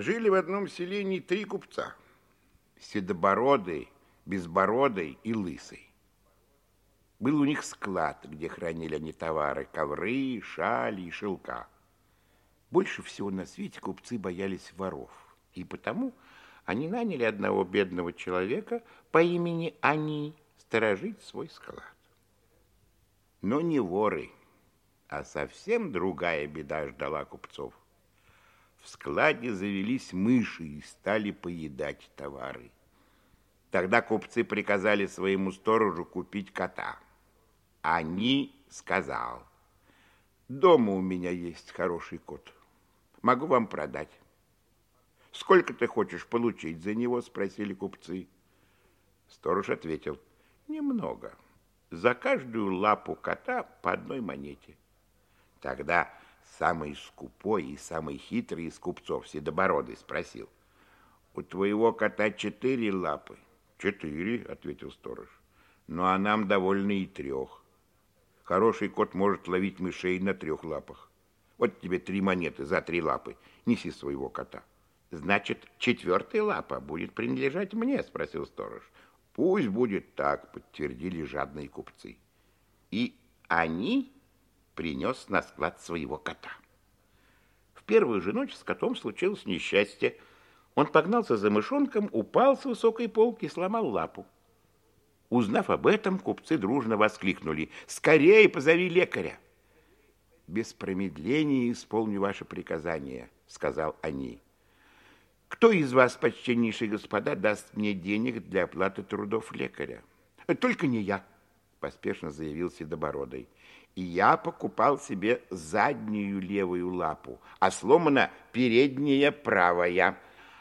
Жили в одном селении три купца. Седобородый, Безбородый и Лысый. Был у них склад, где хранили они товары, ковры, шали и шелка. Больше всего на свете купцы боялись воров, и потому они наняли одного бедного человека по имени Ани сторожить свой склад. Но не воры, а совсем другая беда ждала купцов. В складе завелись мыши и стали поедать товары. Тогда купцы приказали своему сторожу купить кота. Они сказал, дома у меня есть хороший кот, могу вам продать. Сколько ты хочешь получить за него, спросили купцы. Сторож ответил, немного, за каждую лапу кота по одной монете. Тогда самый скупой и самый хитрый из купцов, Седобородый, спросил, у твоего кота четыре лапы? Четыре, ответил сторож. Ну, а нам довольно и трех. Хороший кот может ловить мышей на трех лапах. Вот тебе три монеты за три лапы. Неси своего кота. Значит, четвертая лапа будет принадлежать мне, спросил сторож. Пусть будет так, подтвердили жадные купцы. И они принес на склад своего кота. В первую же ночь с котом случилось несчастье. Он погнался за мышонком, упал с высокой полки и сломал лапу. Узнав об этом, купцы дружно воскликнули. «Скорее позови лекаря!» «Без промедления исполню ваше приказание», — сказал они. «Кто из вас, почтеннейшие господа, даст мне денег для оплаты трудов лекаря?» «Только не я», — поспешно заявил Седобородый и я покупал себе заднюю левую лапу, а сломана передняя правая.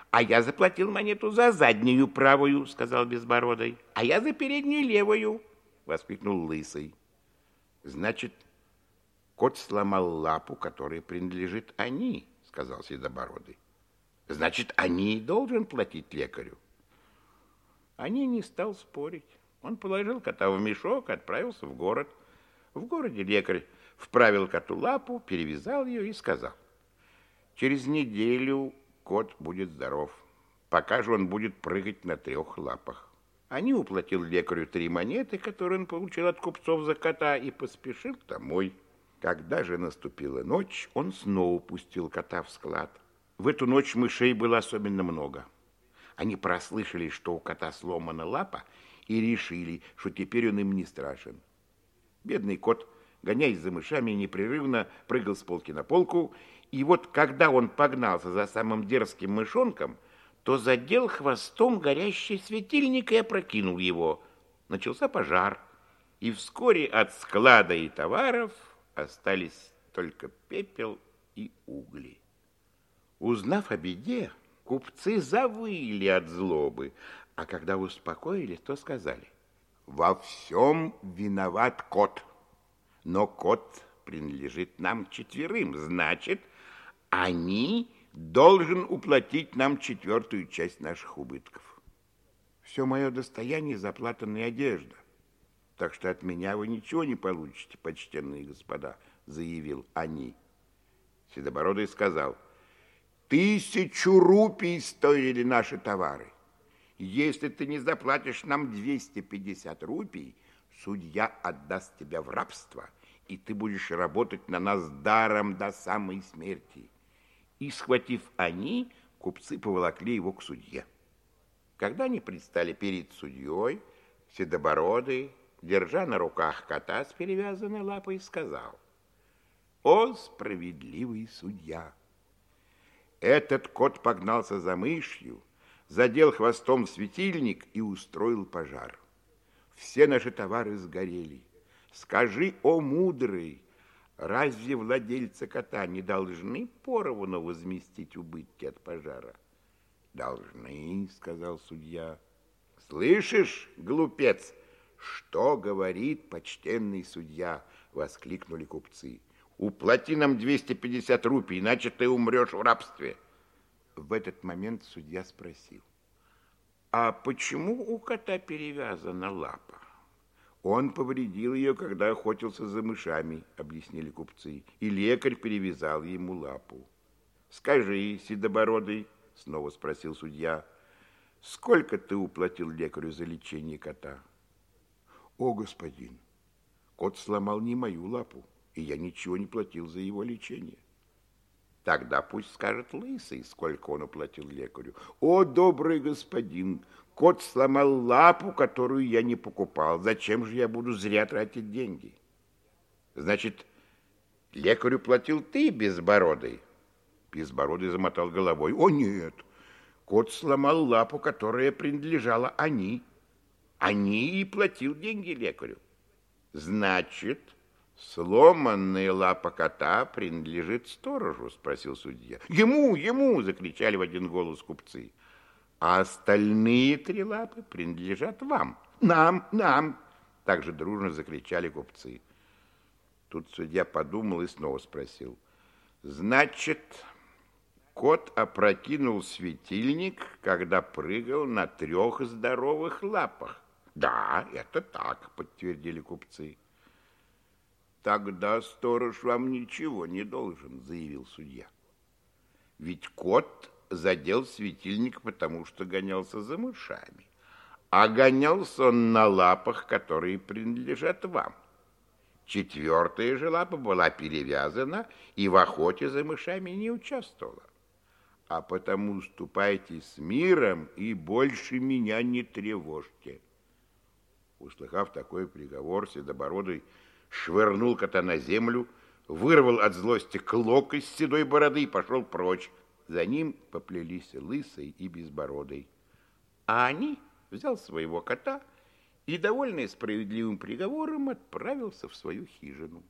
А я заплатил монету за заднюю правую, сказал Безбородый. А я за переднюю левую, воскликнул Лысый. Значит, кот сломал лапу, которая принадлежит они, сказал Седобородый. Значит, они должен платить лекарю. Они не стал спорить. Он положил кота в мешок и отправился в город. В городе лекарь вправил коту лапу, перевязал ее и сказал, через неделю кот будет здоров, пока же он будет прыгать на трех лапах. Они уплатил лекарю три монеты, которые он получил от купцов за кота, и поспешил домой. Когда же наступила ночь, он снова пустил кота в склад. В эту ночь мышей было особенно много. Они прослышали, что у кота сломана лапа, и решили, что теперь он им не страшен. Бедный кот, гоняясь за мышами, непрерывно прыгал с полки на полку, и вот когда он погнался за самым дерзким мышонком, то задел хвостом горящий светильник и опрокинул его. Начался пожар, и вскоре от склада и товаров остались только пепел и угли. Узнав о беде, купцы завыли от злобы, а когда успокоились, то сказали, во всем виноват кот. Но кот принадлежит нам четверым, значит, они должен уплатить нам четвертую часть наших убытков. Все мое достояние заплатанная одежда. Так что от меня вы ничего не получите, почтенные господа, заявил они. Седобородый сказал, тысячу рупий стоили наши товары. Если ты не заплатишь нам 250 рупий, судья отдаст тебя в рабство, и ты будешь работать на нас даром до самой смерти. И, схватив они, купцы поволокли его к судье. Когда они предстали перед судьей, Седобородый, держа на руках кота с перевязанной лапой, сказал, «О, справедливый судья! Этот кот погнался за мышью, задел хвостом светильник и устроил пожар. Все наши товары сгорели. Скажи, о мудрый, разве владельцы кота не должны поровну возместить убытки от пожара? Должны, сказал судья. Слышишь, глупец, что говорит почтенный судья? Воскликнули купцы. Уплати нам 250 рупий, иначе ты умрешь в рабстве. В этот момент судья спросил, а почему у кота перевязана лапа? Он повредил ее, когда охотился за мышами, объяснили купцы, и лекарь перевязал ему лапу. Скажи, седобородый, снова спросил судья. Сколько ты уплатил лекарю за лечение кота? О, господин, кот сломал не мою лапу, и я ничего не платил за его лечение. Тогда пусть скажет лысый, сколько он уплатил лекарю. О, добрый господин, кот сломал лапу, которую я не покупал. Зачем же я буду зря тратить деньги? Значит, лекарю платил ты, Безбородый? Безбородый замотал головой. О, нет, кот сломал лапу, которая принадлежала они. Они и платил деньги лекарю. Значит, сломанная лапа кота принадлежит сторожу, спросил судья. Ему, ему, закричали в один голос купцы. А остальные три лапы принадлежат вам. Нам, нам, также дружно закричали купцы. Тут судья подумал и снова спросил. Значит, кот опрокинул светильник, когда прыгал на трех здоровых лапах. Да, это так, подтвердили купцы. Тогда сторож вам ничего не должен, заявил судья. Ведь кот задел светильник, потому что гонялся за мышами. А гонялся он на лапах, которые принадлежат вам. Четвертая же лапа была перевязана и в охоте за мышами не участвовала. А потому ступайте с миром и больше меня не тревожьте. Услыхав такой приговор, Седобородый швырнул кота на землю, вырвал от злости клок из седой бороды и пошел прочь. За ним поплелись лысый и безбородый. А они взял своего кота и, довольный справедливым приговором, отправился в свою хижину.